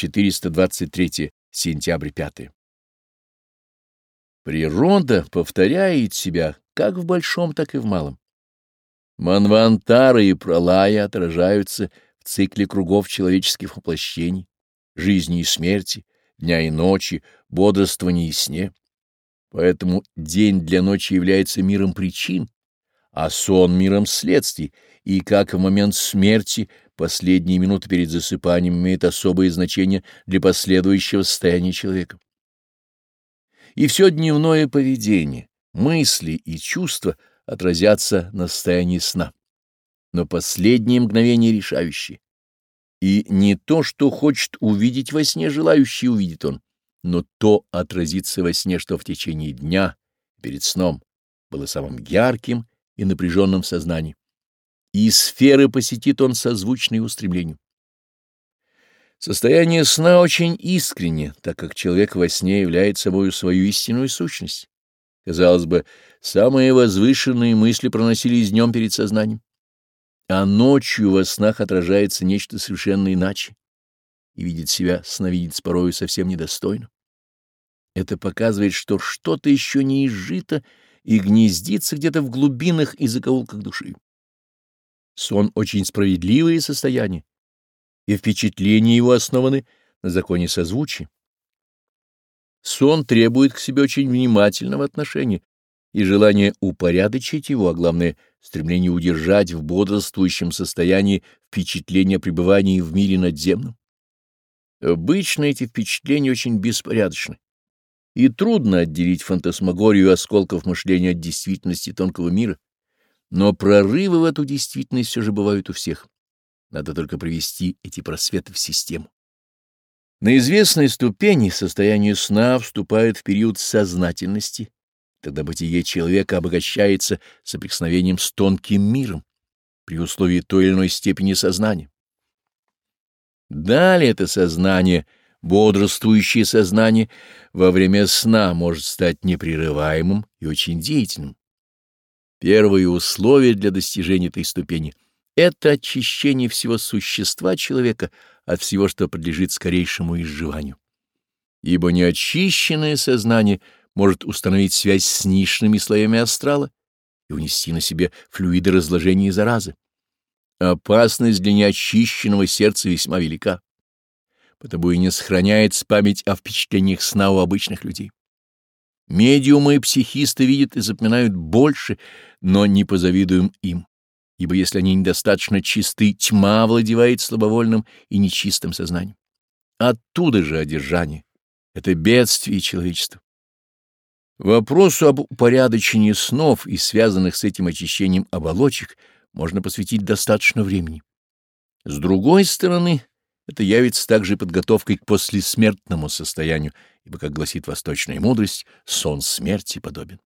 423 сентябрь 5. Природа повторяет себя как в большом, так и в малом. Манвантары и пролая отражаются в цикле кругов человеческих воплощений, жизни и смерти, дня и ночи, бодрствования и сне. Поэтому день для ночи является миром причин, а сон — миром следствий, и как в момент смерти — Последние минуты перед засыпанием имеют особое значение для последующего состояния человека. И все дневное поведение, мысли и чувства отразятся на состоянии сна. Но последние мгновения решающие. И не то, что хочет увидеть во сне желающий, увидит он, но то отразится во сне, что в течение дня, перед сном, было самым ярким и напряженным в сознании и сферы посетит он созвучные устремлению. Состояние сна очень искренне, так как человек во сне является собою свою истинную сущность. Казалось бы, самые возвышенные мысли проносились днем перед сознанием, а ночью во снах отражается нечто совершенно иначе, и видит себя сновидец порою совсем недостойно. Это показывает, что что-то еще не изжито и гнездится где-то в глубинах и закоулках души сон очень справедливые состояния, и впечатления его основаны на законе созвучия. Сон требует к себе очень внимательного отношения и желание упорядочить его, а главное — стремление удержать в бодрствующем состоянии впечатление пребывания в мире надземном. Обычно эти впечатления очень беспорядочны, и трудно отделить фантасмагорию осколков мышления от действительности тонкого мира. Но прорывы в эту действительность все же бывают у всех. Надо только привести эти просветы в систему. На известной ступени состояние сна вступает в период сознательности. Тогда бытие человека обогащается соприкосновением с тонким миром при условии той или иной степени сознания. Далее это сознание, бодрствующее сознание, во время сна может стать непрерываемым и очень деятельным. Первое условие для достижения этой ступени — это очищение всего существа человека от всего, что подлежит скорейшему изживанию. Ибо неочищенное сознание может установить связь с низшими слоями астрала и унести на себе флюиды разложения и заразы. Опасность для неочищенного сердца весьма велика, потому и не сохраняется память о впечатлениях сна у обычных людей. Медиумы и психисты видят и запоминают больше, но не позавидуем им, ибо если они недостаточно чисты, тьма владевает слабовольным и нечистым сознанием. Оттуда же одержание. Это бедствие человечества. Вопросу об упорядочении снов и связанных с этим очищением оболочек можно посвятить достаточно времени. С другой стороны, это явится также подготовкой к послесмертному состоянию, ибо, как гласит восточная мудрость, сон смерти подобен.